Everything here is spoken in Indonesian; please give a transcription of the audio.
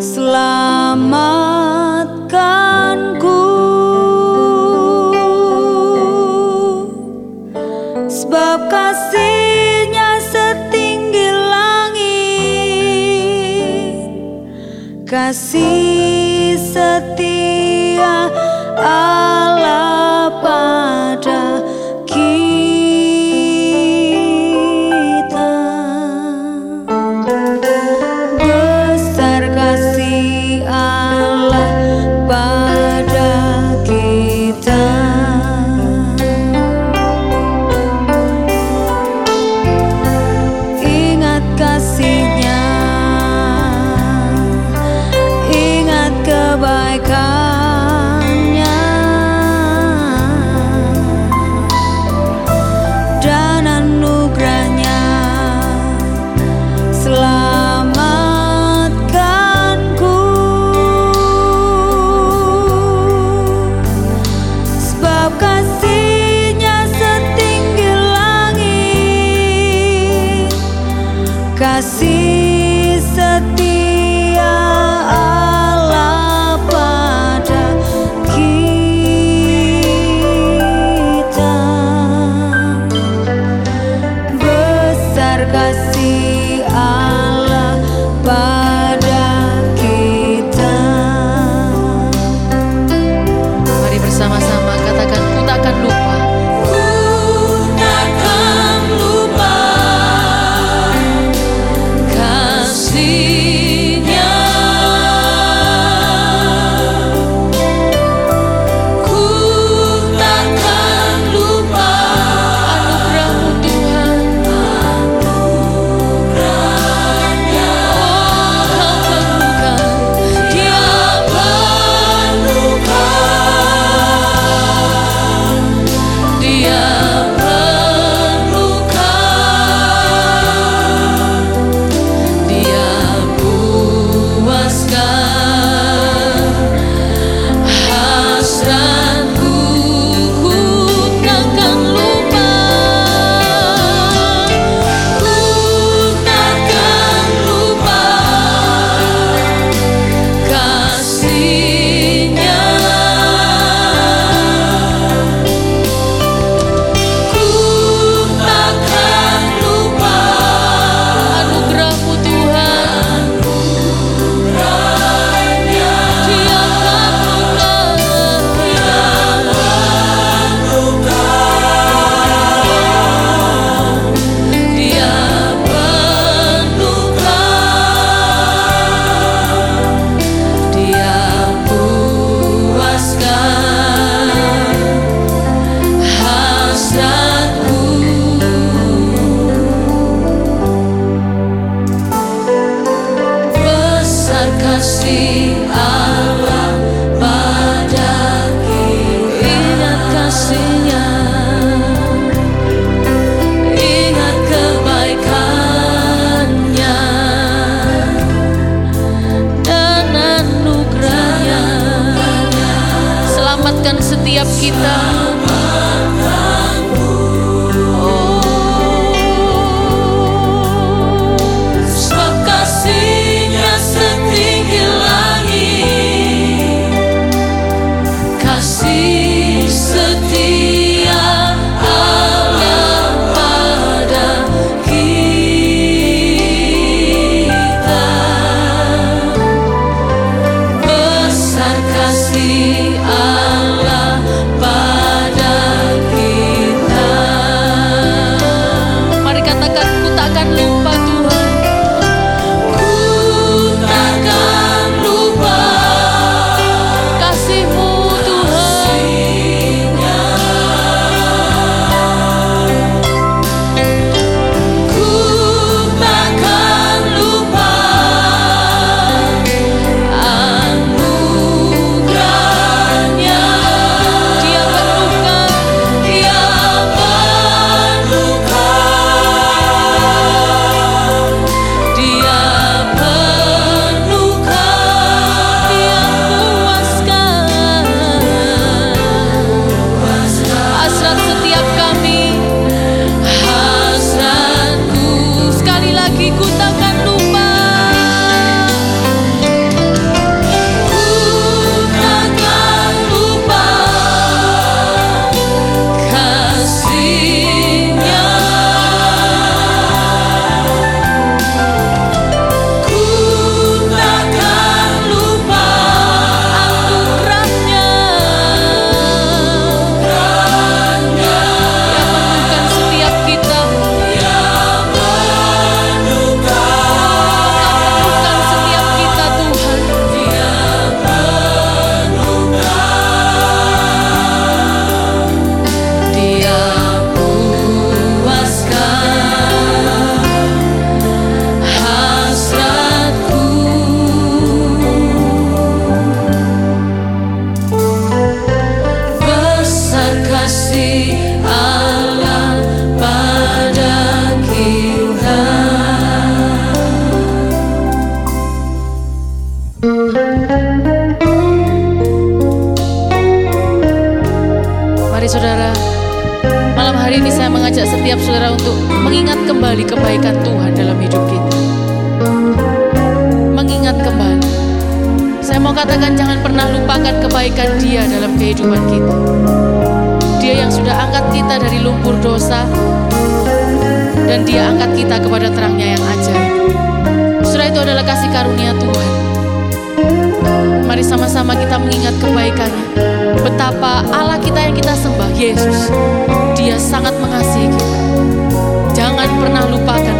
Selamatkan ku. Sebab kasihnya setinggi langit. Kasih setia Allah pada mengajak setiap saudara untuk mengingat kembali kebaikan Tuhan dalam hidup kita. Mengingat kembali. Saya mau katakan jangan pernah lupakan kebaikan dia dalam kehidupan kita. Dia yang sudah angkat kita dari lumpur dosa dan dia angkat kita kepada terangnya yang ajaib. Saudara itu adalah kasih karunia Tuhan. Mari sama-sama kita mengingat kebaikannya. Betapa Allah kita yang kita sembah, Yesus. Dia sangat mengasihi kita. Jangan pernah lupakan